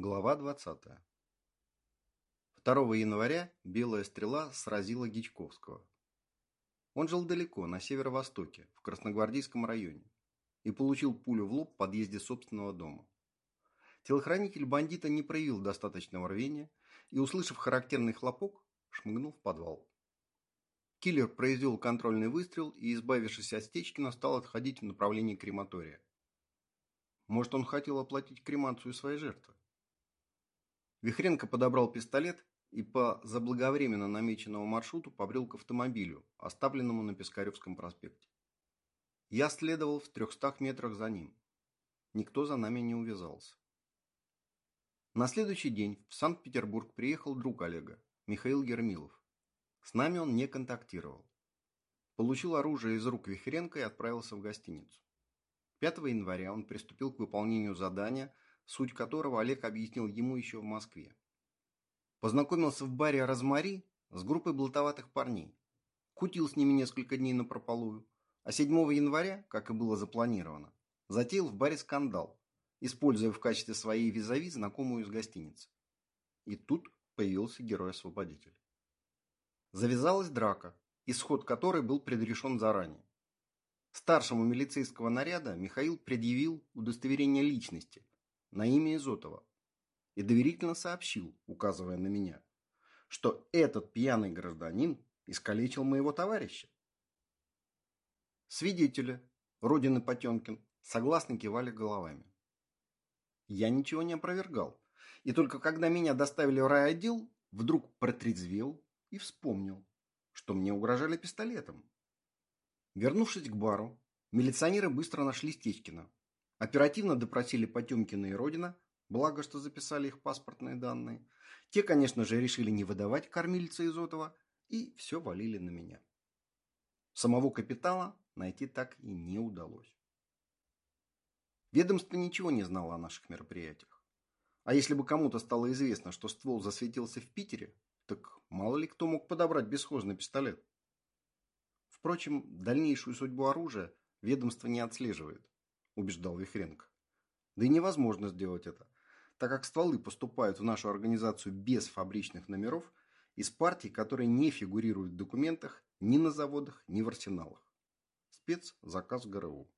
Глава 20. 2 января белая стрела сразила Гичковского. Он жил далеко, на северо-востоке, в Красногвардейском районе, и получил пулю в лоб в подъезде собственного дома. Телохранитель бандита не проявил достаточного рвения и, услышав характерный хлопок, шмыгнул в подвал. Киллер произвел контрольный выстрел и, избавившись от Стечкина, стал отходить в направлении крематория. Может, он хотел оплатить кремацию своей жертвы? Вихренко подобрал пистолет и по заблаговременно намеченному маршруту побрел к автомобилю, оставленному на Пискаревском проспекте. Я следовал в трехстах метрах за ним. Никто за нами не увязался. На следующий день в Санкт-Петербург приехал друг Олега, Михаил Гермилов. С нами он не контактировал. Получил оружие из рук Вихренко и отправился в гостиницу. 5 января он приступил к выполнению задания – суть которого Олег объяснил ему еще в Москве. Познакомился в баре «Розмари» с группой блатоватых парней. Кутил с ними несколько дней на прополую, а 7 января, как и было запланировано, затеял в баре скандал, используя в качестве своей визави знакомую из гостиницы. И тут появился герой-освободитель. Завязалась драка, исход которой был предрешен заранее. Старшему милицейского наряда Михаил предъявил удостоверение личности, на имя Изотова и доверительно сообщил, указывая на меня, что этот пьяный гражданин искалечил моего товарища. Свидетели, Родины Потемкин, согласно кивали головами. Я ничего не опровергал, и только когда меня доставили в райотдел, вдруг протрезвел и вспомнил, что мне угрожали пистолетом. Вернувшись к бару, милиционеры быстро нашли Стечкина, Оперативно допросили Потемкина и Родина, благо, что записали их паспортные данные. Те, конечно же, решили не выдавать кормильца Изотова и все валили на меня. Самого капитала найти так и не удалось. Ведомство ничего не знало о наших мероприятиях. А если бы кому-то стало известно, что ствол засветился в Питере, так мало ли кто мог подобрать бесхозный пистолет. Впрочем, дальнейшую судьбу оружия ведомство не отслеживает убеждал Вихренко. Да и невозможно сделать это, так как стволы поступают в нашу организацию без фабричных номеров из партий, которые не фигурируют в документах ни на заводах, ни в арсеналах. Спецзаказ ГРУ.